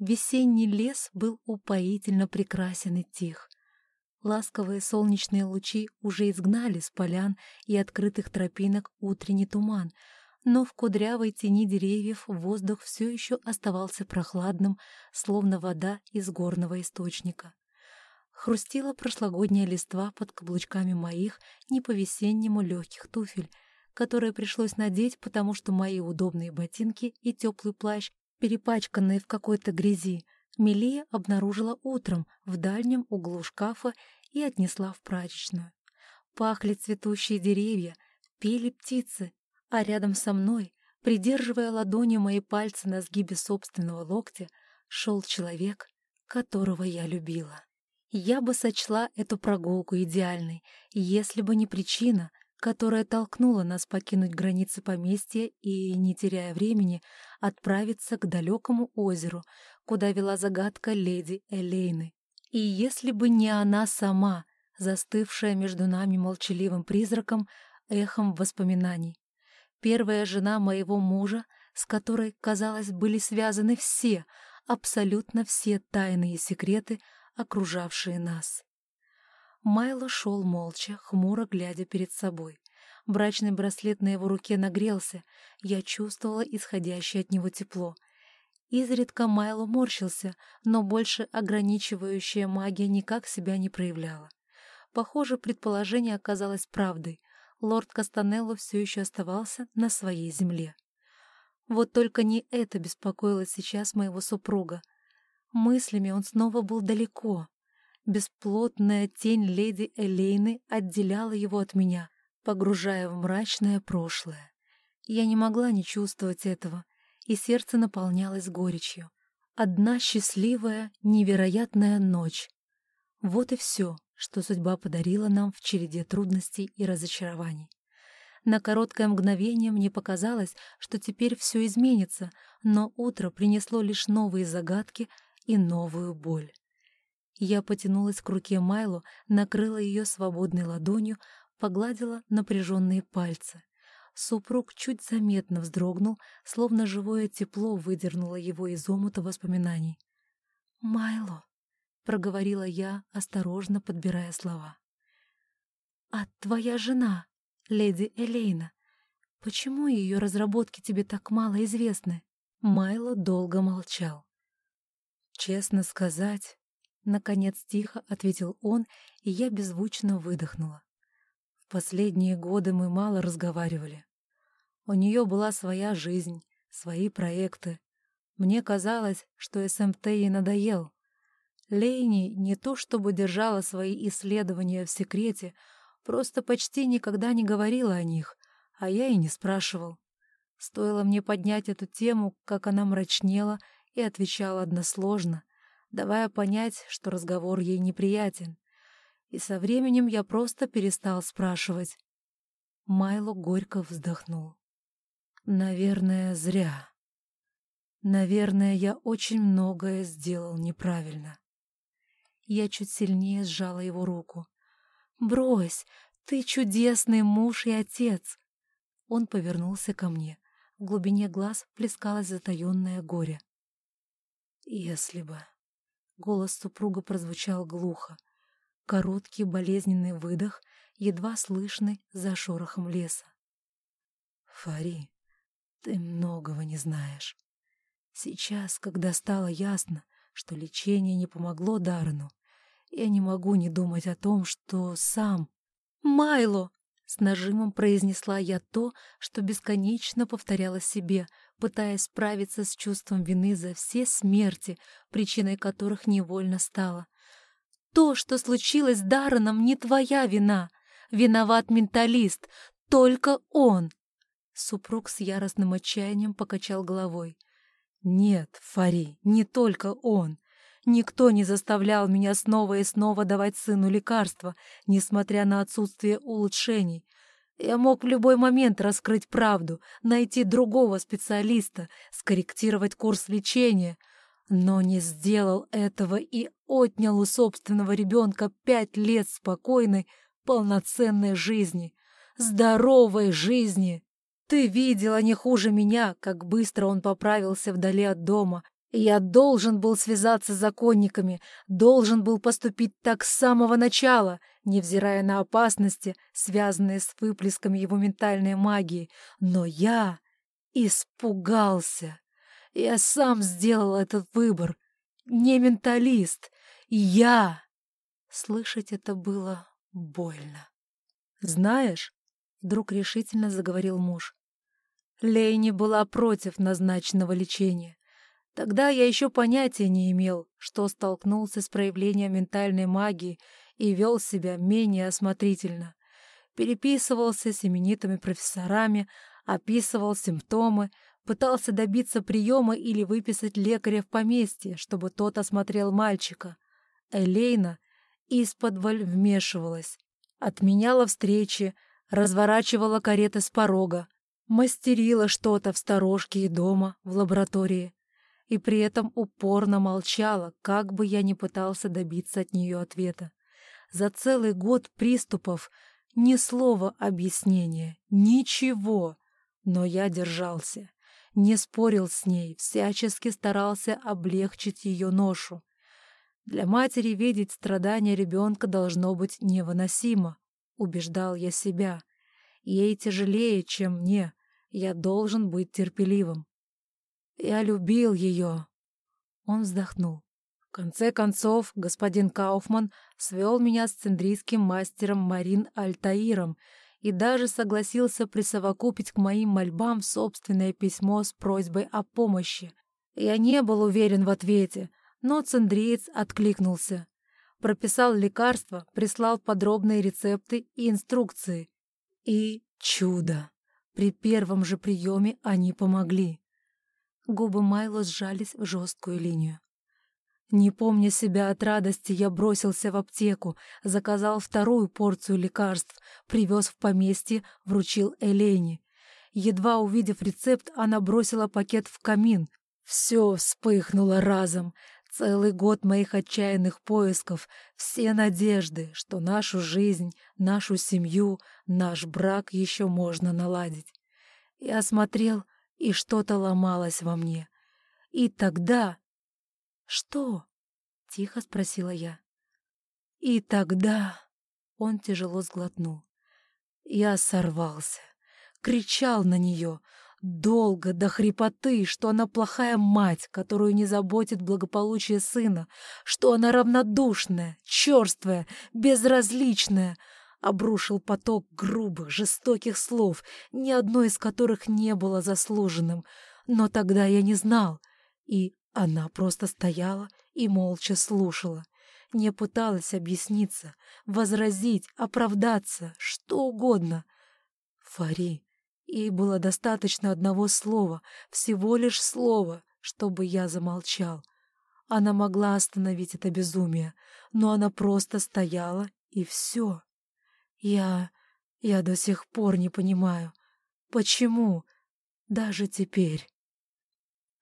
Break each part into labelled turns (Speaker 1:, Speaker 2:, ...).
Speaker 1: Весенний лес был упоительно прекрасен и тих. Ласковые солнечные лучи уже изгнали с полян и открытых тропинок утренний туман, но в кудрявой тени деревьев воздух все еще оставался прохладным, словно вода из горного источника. Хрустела прошлогодняя листва под каблучками моих не по-весеннему легких туфель, которые пришлось надеть, потому что мои удобные ботинки и теплый плащ, перепачканные в какой-то грязи, Мелия обнаружила утром в дальнем углу шкафа и отнесла в прачечную. Пахли цветущие деревья, пели птицы, а рядом со мной, придерживая ладонью мои пальцы на сгибе собственного локтя, шел человек, которого я любила. Я бы сочла эту прогулку идеальной, если бы не причина, которая толкнула нас покинуть границы поместья и, не теряя времени, отправиться к далекому озеру, куда вела загадка леди Элейны. И если бы не она сама, застывшая между нами молчаливым призраком, эхом воспоминаний. Первая жена моего мужа, с которой, казалось, были связаны все, абсолютно все тайные секреты, окружавшие нас. Майло шел молча, хмуро глядя перед собой. Брачный браслет на его руке нагрелся, я чувствовала исходящее от него тепло. Изредка Майло морщился, но больше ограничивающая магия никак себя не проявляла. Похоже, предположение оказалось правдой. Лорд Кастанелло все еще оставался на своей земле. Вот только не это беспокоило сейчас моего супруга. Мыслями он снова был далеко. Бесплотная тень леди Элейны отделяла его от меня, погружая в мрачное прошлое. Я не могла не чувствовать этого, и сердце наполнялось горечью. Одна счастливая, невероятная ночь. Вот и все, что судьба подарила нам в череде трудностей и разочарований. На короткое мгновение мне показалось, что теперь все изменится, но утро принесло лишь новые загадки и новую боль. Я потянулась к руке Майлу, накрыла ее свободной ладонью, погладила напряженные пальцы. Супруг чуть заметно вздрогнул, словно живое тепло выдернуло его из омута воспоминаний. «Майло», — проговорила я, осторожно подбирая слова. «А твоя жена, леди Элейна, почему ее разработки тебе так мало известны?» Майло долго молчал. «Честно сказать...» — наконец тихо ответил он, и я беззвучно выдохнула. «В последние годы мы мало разговаривали. У нее была своя жизнь, свои проекты. Мне казалось, что СМТ ей надоел. Лейни не то чтобы держала свои исследования в секрете, просто почти никогда не говорила о них, а я и не спрашивал. Стоило мне поднять эту тему, как она мрачнела и отвечала односложно, давая понять, что разговор ей неприятен. И со временем я просто перестал спрашивать. Майло горько вздохнул. Наверное, зря. Наверное, я очень многое сделал неправильно. Я чуть сильнее сжала его руку. «Брось, ты чудесный муж и отец!» Он повернулся ко мне. В глубине глаз плескалось затаенное горе. «Если бы...» Голос супруга прозвучал глухо. Короткий болезненный выдох, едва слышный за шорохом леса. «Фари, ты многого не знаешь. Сейчас, когда стало ясно, что лечение не помогло Даррену, я не могу не думать о том, что сам... «Майло!» С нажимом произнесла я то, что бесконечно повторяла себе, пытаясь справиться с чувством вины за все смерти, причиной которых невольно стала. «То, что случилось с Дарреном, не твоя вина. Виноват менталист, только он!» Супруг с яростным отчаянием покачал головой. «Нет, Фари, не только он. Никто не заставлял меня снова и снова давать сыну лекарства, несмотря на отсутствие улучшений. Я мог в любой момент раскрыть правду, найти другого специалиста, скорректировать курс лечения, но не сделал этого и отнял у собственного ребенка пять лет спокойной, полноценной жизни, здоровой жизни. Ты видела не хуже меня, как быстро он поправился вдали от дома, Я должен был связаться с законниками, должен был поступить так с самого начала, невзирая на опасности, связанные с выплесками его ментальной магии. Но я испугался. Я сам сделал этот выбор. Не менталист. Я. Слышать это было больно. «Знаешь», — вдруг решительно заговорил муж, Лейни была против назначенного лечения. Тогда я еще понятия не имел, что столкнулся с проявлением ментальной магии и вел себя менее осмотрительно. Переписывался с именитыми профессорами, описывал симптомы, пытался добиться приема или выписать лекаря в поместье, чтобы тот осмотрел мальчика. Элейна из-под вмешивалась, отменяла встречи, разворачивала кареты с порога, мастерила что-то в сторожке и дома, в лаборатории, и при этом упорно молчала, как бы я ни пытался добиться от нее ответа. За целый год приступов ни слова объяснения, ничего, но я держался, не спорил с ней, всячески старался облегчить ее ношу. Для матери видеть страдания ребенка должно быть невыносимо, убеждал я себя. Ей тяжелее, чем мне, я должен быть терпеливым. Я любил ее. Он вздохнул. В конце концов, господин Кауфман свел меня с цендрийским мастером Марин Альтаиром и даже согласился присовокупить к моим мольбам собственное письмо с просьбой о помощи. Я не был уверен в ответе, но цендриец откликнулся. Прописал лекарства, прислал подробные рецепты и инструкции. И чудо! При первом же приеме они помогли. Губы Майло сжались в жесткую линию. Не помня себя от радости, я бросился в аптеку, заказал вторую порцию лекарств, привез в поместье, вручил Элене. Едва увидев рецепт, она бросила пакет в камин. Все вспыхнуло разом. Целый год моих отчаянных поисков, все надежды, что нашу жизнь, нашу семью, наш брак еще можно наладить. Я смотрел, и что-то ломалось во мне. И тогда... «Что?» — тихо спросила я. И тогда... Он тяжело сглотнул. Я сорвался, кричал на нее, Долго, до хрипоты, что она плохая мать, которую не заботит благополучие сына, что она равнодушная, черствая, безразличная. Обрушил поток грубых, жестоких слов, ни одно из которых не было заслуженным. Но тогда я не знал, и она просто стояла и молча слушала. Не пыталась объясниться, возразить, оправдаться, что угодно. Фари, Ей было достаточно одного слова, всего лишь слова, чтобы я замолчал. Она могла остановить это безумие, но она просто стояла, и все. Я... я до сих пор не понимаю, почему, даже теперь.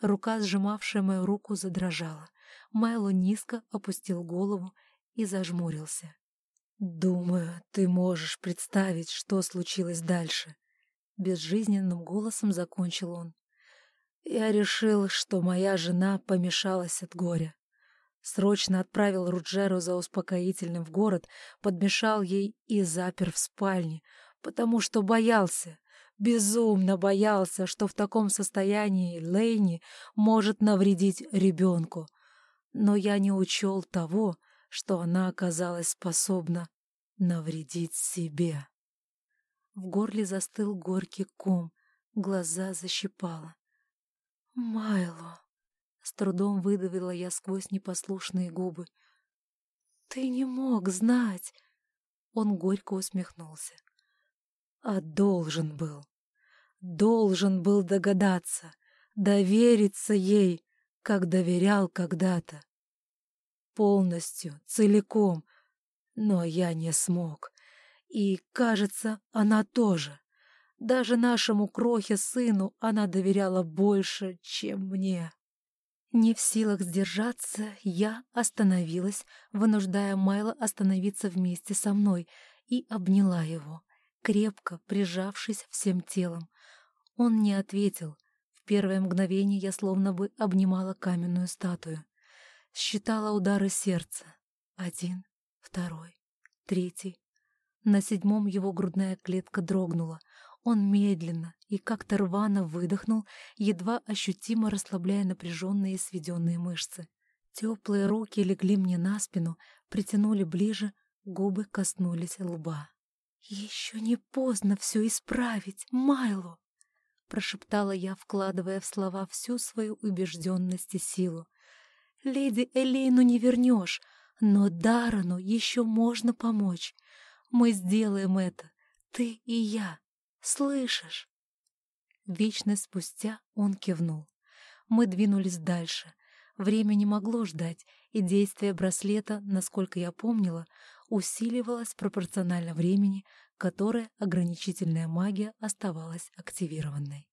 Speaker 1: Рука, сжимавшая мою руку, задрожала. Майло низко опустил голову и зажмурился. «Думаю, ты можешь представить, что случилось дальше. Безжизненным голосом закончил он. Я решил, что моя жена помешалась от горя. Срочно отправил Руджеру за успокоительным в город, подмешал ей и запер в спальне, потому что боялся, безумно боялся, что в таком состоянии Лейни может навредить ребенку. Но я не учел того, что она оказалась способна навредить себе. В горле застыл горький ком, глаза защипало. «Майло!» — с трудом выдавила я сквозь непослушные губы. «Ты не мог знать!» Он горько усмехнулся. «А должен был! Должен был догадаться, довериться ей, как доверял когда-то. Полностью, целиком, но я не смог. И, кажется, она тоже. Даже нашему крохе-сыну она доверяла больше, чем мне. Не в силах сдержаться, я остановилась, вынуждая Майла остановиться вместе со мной, и обняла его, крепко прижавшись всем телом. Он не ответил. первое мгновение я словно бы обнимала каменную статую. Считала удары сердца. Один, второй, третий. На седьмом его грудная клетка дрогнула. Он медленно и как-то рвано выдохнул, едва ощутимо расслабляя напряженные сведенные мышцы. Теплые руки легли мне на спину, притянули ближе, губы коснулись лба. «Еще не поздно все исправить, Майло!» прошептала я, вкладывая в слова всю свою убежденность и силу. «Леди Элейну не вернешь, но Дарану еще можно помочь. Мы сделаем это, ты и я. Слышишь?» Вечность спустя он кивнул. Мы двинулись дальше. Время не могло ждать, и действие браслета, насколько я помнила, усиливалось пропорционально времени, которое ограничительная магия оставалась активированной.